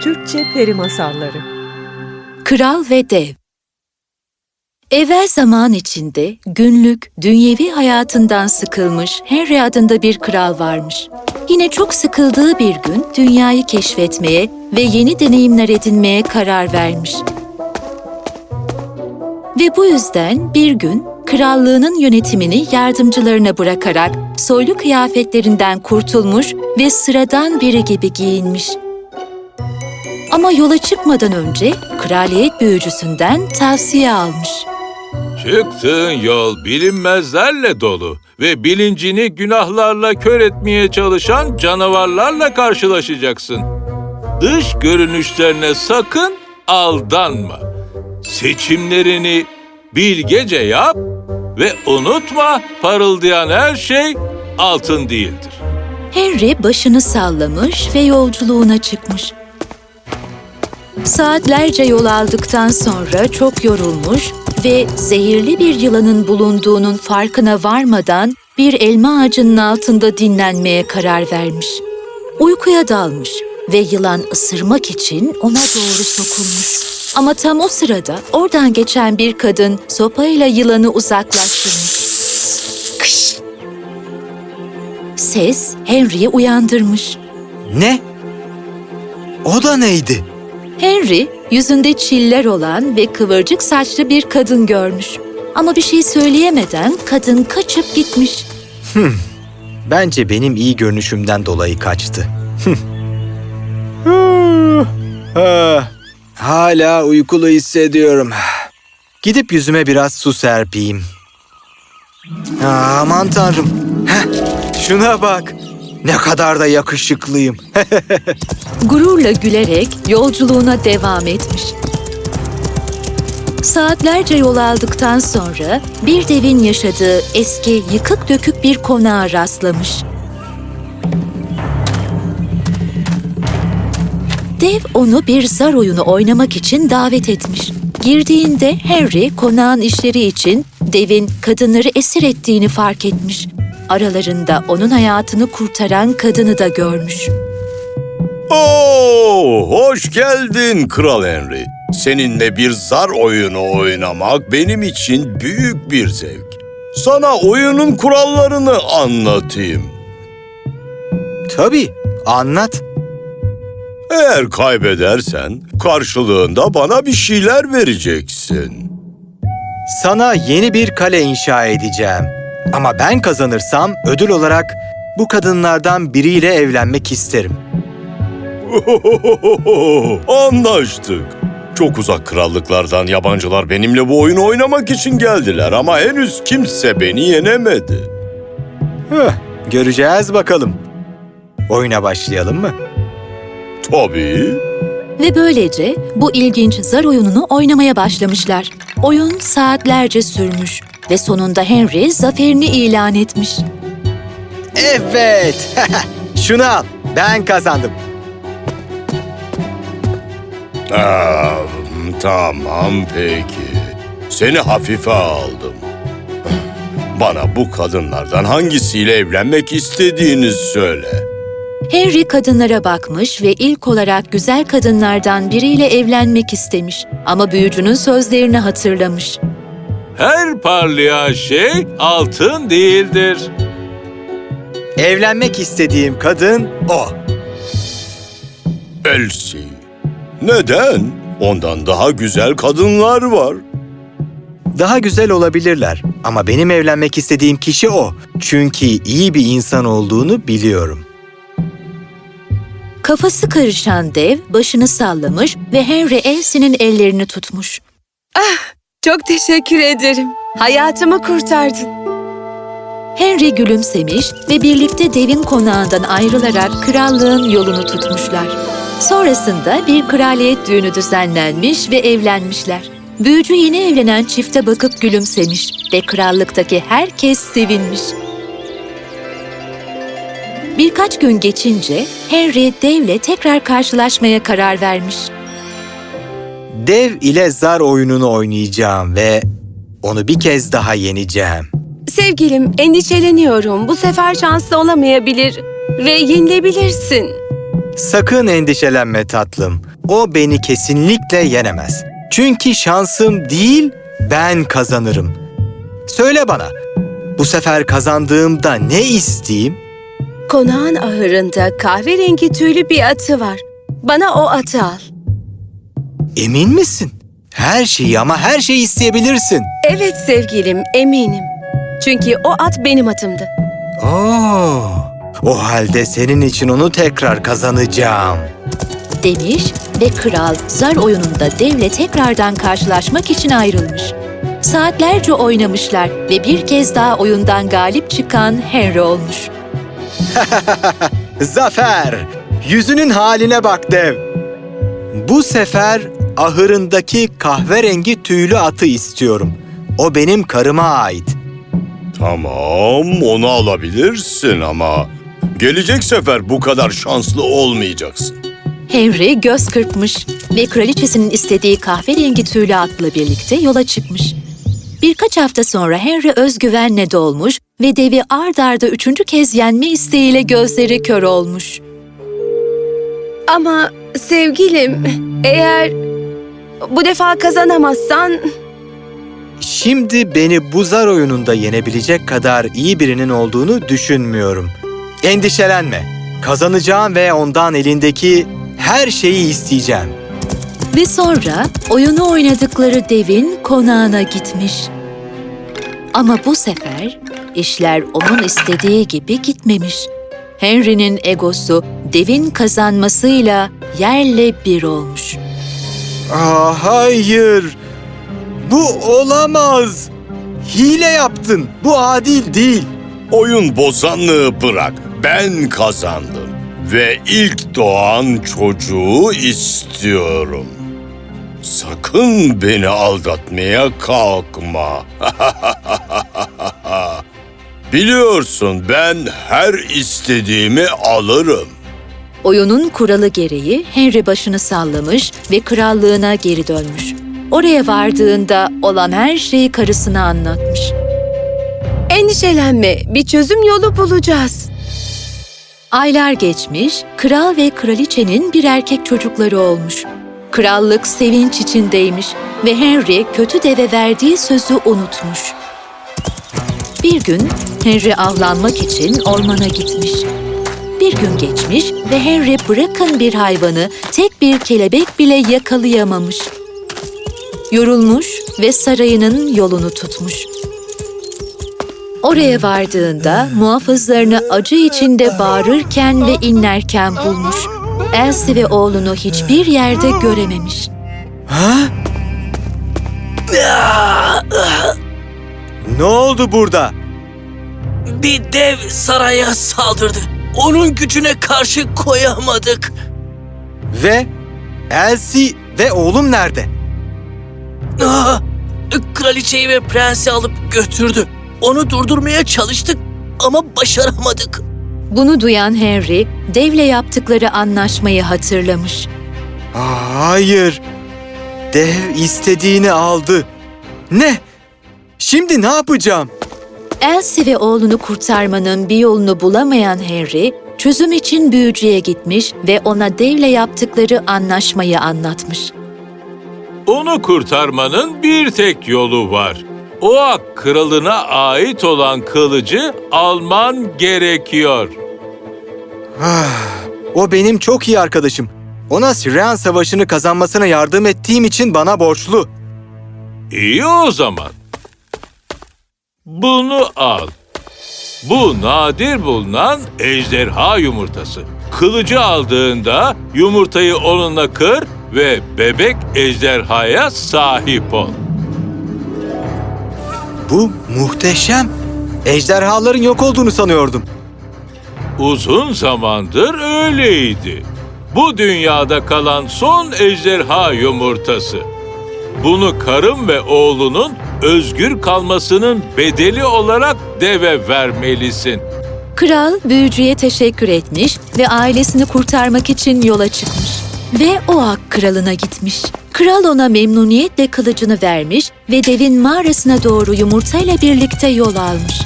Türkçe Peri Masalları Kral ve Dev Evvel zaman içinde günlük, dünyevi hayatından sıkılmış Henry adında bir kral varmış. Yine çok sıkıldığı bir gün dünyayı keşfetmeye ve yeni deneyimler edinmeye karar vermiş. Ve bu yüzden bir gün krallığının yönetimini yardımcılarına bırakarak soylu kıyafetlerinden kurtulmuş ve sıradan biri gibi giyinmiş. Ama yola çıkmadan önce kraliyet büyücüsünden tavsiye almış. Çıktığın yol bilinmezlerle dolu ve bilincini günahlarla kör etmeye çalışan canavarlarla karşılaşacaksın. Dış görünüşlerine sakın aldanma. Seçimlerini bilgece yap ve unutma parıldayan her şey altın değildir. Henry başını sallamış ve yolculuğuna çıkmış. Saatlerce yol aldıktan sonra çok yorulmuş ve zehirli bir yılanın bulunduğunun farkına varmadan bir elma ağacının altında dinlenmeye karar vermiş. Uykuya dalmış ve yılan ısırmak için ona doğru sokulmuş. Ama tam o sırada oradan geçen bir kadın sopayla yılanı uzaklaştırmış. Kış! Ses Henry'i uyandırmış. Ne? O da neydi? Henry, yüzünde çiller olan ve kıvırcık saçlı bir kadın görmüş. Ama bir şey söyleyemeden kadın kaçıp gitmiş. Bence benim iyi görünüşümden dolayı kaçtı. Ah, Hala uykulu hissediyorum. Gidip yüzüme biraz su serpeyim. Aman tanrım. Heh, şuna bak. Ne kadar da yakışıklıyım. Gururla gülerek yolculuğuna devam etmiş. Saatlerce yol aldıktan sonra bir devin yaşadığı eski yıkık dökük bir konağa rastlamış. Dev onu bir zar oyunu oynamak için davet etmiş. Girdiğinde Harry konağın işleri için devin kadınları esir ettiğini fark etmiş. Aralarında onun hayatını kurtaran kadını da görmüş. Oo, hoş geldin Kral Henry. Seninle bir zar oyunu oynamak benim için büyük bir zevk. Sana oyunun kurallarını anlatayım. Tabii, anlat. Eğer kaybedersen karşılığında bana bir şeyler vereceksin. Sana yeni bir kale inşa edeceğim. Ama ben kazanırsam ödül olarak bu kadınlardan biriyle evlenmek isterim. Anlaştık. Çok uzak krallıklardan yabancılar benimle bu oyunu oynamak için geldiler ama henüz kimse beni yenemedi. Hıh, göreceğiz bakalım. Oyuna başlayalım mı? Tabii. Ve böylece bu ilginç zar oyununu oynamaya başlamışlar. Oyun saatlerce sürmüş ve sonunda Henry zaferini ilan etmiş. Evet. Şunu al. Ben kazandım. Aa, tamam peki. Seni hafife aldım. Bana bu kadınlardan hangisiyle evlenmek istediğini söyle. Henry kadınlara bakmış ve ilk olarak güzel kadınlardan biriyle evlenmek istemiş. Ama büyücünün sözlerini hatırlamış. Her parlayan şey altın değildir. Evlenmek istediğim kadın o. Elsie. Neden? Ondan daha güzel kadınlar var. Daha güzel olabilirler ama benim evlenmek istediğim kişi o. Çünkü iyi bir insan olduğunu biliyorum. Kafası karışan dev başını sallamış ve Henry Elsie'nin ellerini tutmuş. Çok teşekkür ederim. Hayatımı kurtardın. Henry gülümsemiş ve birlikte devin konağından ayrılarak krallığın yolunu tutmuşlar. Sonrasında bir kraliyet düğünü düzenlenmiş ve evlenmişler. Büyücü yeni evlenen çifte bakıp gülümsemiş ve krallıktaki herkes sevinmiş. Birkaç gün geçince Henry devle tekrar karşılaşmaya karar vermiş. Dev ile zar oyununu oynayacağım ve onu bir kez daha yeneceğim. Sevgilim, endişeleniyorum. Bu sefer şanslı olamayabilir ve yenilebilirsin. Sakın endişelenme tatlım. o beni kesinlikle yenemez. Çünkü şansım değil, ben kazanırım. Söyle bana, bu sefer kazandığımda ne isteyeyim? Konağın ahırında kahverengi tüylü bir atı var. Bana o atı al. Emin misin? Her şeyi ama her şeyi isteyebilirsin. Evet sevgilim, eminim. Çünkü o at benim atımdı. Oo, o halde senin için onu tekrar kazanacağım. demiş ve kral zar oyununda devle tekrardan karşılaşmak için ayrılmış. Saatlerce oynamışlar ve bir kez daha oyundan galip çıkan Henry olmuş. Zafer! Yüzünün haline bak dev. Bu sefer ahırındaki kahverengi tüylü atı istiyorum. O benim karıma ait. Tamam, onu alabilirsin ama gelecek sefer bu kadar şanslı olmayacaksın. Henry göz kırpmış ve kraliçesinin istediği kahverengi tüylü atla birlikte yola çıkmış. Birkaç hafta sonra Henry özgüvenle dolmuş ve devi ard arda üçüncü kez yenme isteğiyle gözleri kör olmuş. Ama sevgilim, eğer bu defa kazanamazsan Şimdi beni bu zar oyununda yenebilecek kadar iyi birinin olduğunu düşünmüyorum. Endişelenme. Kazanacağım ve ondan elindeki her şeyi isteyeceğim. Ve sonra oyunu oynadıkları devin konağına gitmiş. Ama bu sefer işler onun istediği gibi gitmemiş. Henry'nin egosu devin kazanmasıyla yerle bir olmuş. Aa, hayır. Bu olamaz. Hile yaptın. Bu adil değil. Oyun bozanlığı bırak. Ben kazandım. Ve ilk doğan çocuğu istiyorum. Sakın beni aldatmaya kalkma. Biliyorsun ben her istediğimi alırım. Oyunun kuralı gereği Henry başını sallamış ve krallığına geri dönmüş. Oraya vardığında olan her şeyi karısına anlatmış. endişelenme, bir çözüm yolu bulacağız. Aylar geçmiş, kral ve kraliçenin bir erkek çocukları olmuş. Krallık sevinç içindeymiş ve Henry kötü deve verdiği sözü unutmuş. Bir gün Henry avlanmak için ormana gitmiş. Bir gün geçmiş ve Henry bırakın bir hayvanı tek bir kelebek bile yakalayamamış. Yorulmuş ve sarayının yolunu tutmuş. Oraya vardığında muhafızlarını acı içinde bağırırken ve inlerken bulmuş. Elsie ve oğlunu hiçbir yerde görememiş. Ha? Ne oldu burada? Bir dev saraya saldırdı. Onun gücüne karşı koyamadık. Ve Elsie ve oğlum nerede? Aa, kraliçeyi ve prensi alıp götürdü. Onu durdurmaya çalıştık ama başaramadık. Bunu duyan Henry, devle yaptıkları anlaşmayı hatırlamış. Hayır. Dev istediğini aldı. Ne? Şimdi ne yapacağım? Elsie ve oğlunu kurtarmanın bir yolunu bulamayan Henry, çözüm için büyücüye gitmiş ve ona devle yaptıkları anlaşmayı anlatmış. Onu kurtarmanın bir tek yolu var. Oak kralına ait olan kılıcı alman gerekiyor. O benim çok iyi arkadaşım. Ona Siren Savaşı'nı kazanmasına yardım ettiğim için bana borçlu. İyi o zaman. Bunu al. Bu nadir bulunan ejderha yumurtası. Kılıcı aldığında yumurtayı onunla kır ve bebek ejderhaya sahip ol. Bu muhteşem. Ejderhaların yok olduğunu sanıyordum. Uzun zamandır öyleydi. Bu dünyada kalan son ejderha yumurtası. Bunu karım ve oğlunun özgür kalmasının bedeli olarak deve vermelisin. Kral büyücüye teşekkür etmiş ve ailesini kurtarmak için yola çıkmış. Ve Oak kralına gitmiş. Kral ona memnuniyetle kılıcını vermiş ve devin mağarasına doğru yumurtayla birlikte yol almış.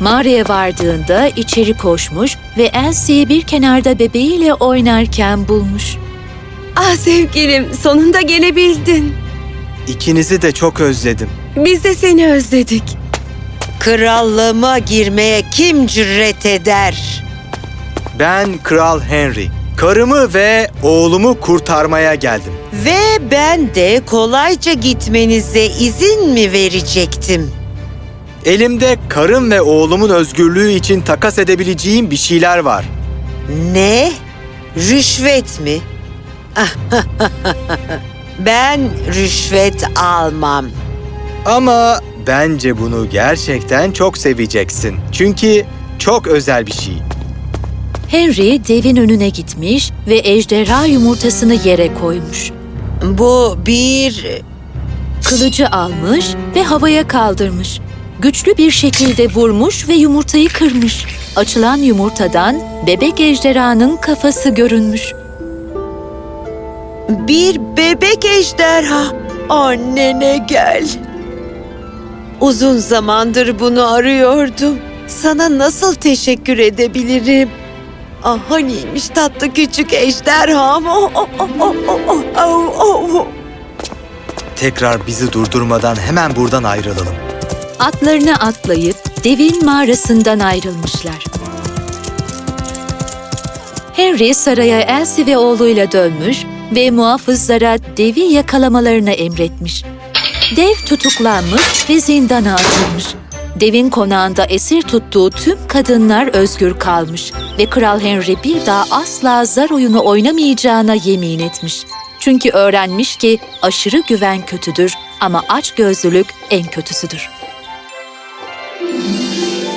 Mağaraya vardığında içeri koşmuş ve Elsie'yi bir kenarda bebeğiyle oynarken bulmuş. Ah sevgilim, sonunda gelebildin. İkinizi de çok özledim. Biz de seni özledik. Krallığıma girmeye kim cüret eder? Ben Kral Henry. Karımı ve oğlumu kurtarmaya geldim. Ve ben de kolayca gitmenize izin mi verecektim? Elimde karım ve oğlumun özgürlüğü için takas edebileceğim bir şeyler var. Ne? Rüşvet mi? Ben rüşvet almam. Ama bence bunu gerçekten çok seveceksin. Çünkü çok özel bir şey. Henry devin önüne gitmiş ve ejderha yumurtasını yere koymuş. Bu bir... Kılıcı almış ve havaya kaldırmış. Güçlü bir şekilde vurmuş ve yumurtayı kırmış. Açılan yumurtadan bebek ejderhanın kafası görünmüş. Bir bebek ejderha. Annene gel. Uzun zamandır bunu arıyordum. Sana nasıl teşekkür edebilirim? Ah haniymiş tatlı küçük ejderham. Oh, oh, oh, oh, oh, oh, oh, oh. Tekrar bizi durdurmadan hemen buradan ayrılalım. Atlarına atlayıp devin mağarasından ayrılmışlar. Henry saraya Elsie ve oğluyla dönmüş ve muhafızlara devi yakalamalarını emretmiş. Dev tutuklanmış ve zindana atılmış. Devin konağında esir tuttuğu tüm kadınlar özgür kalmış ve Kral Henry bir daha asla zar oyunu oynamayacağına yemin etmiş. Çünkü öğrenmiş ki aşırı güven kötüdür ama açgözlülük en kötüsüdür.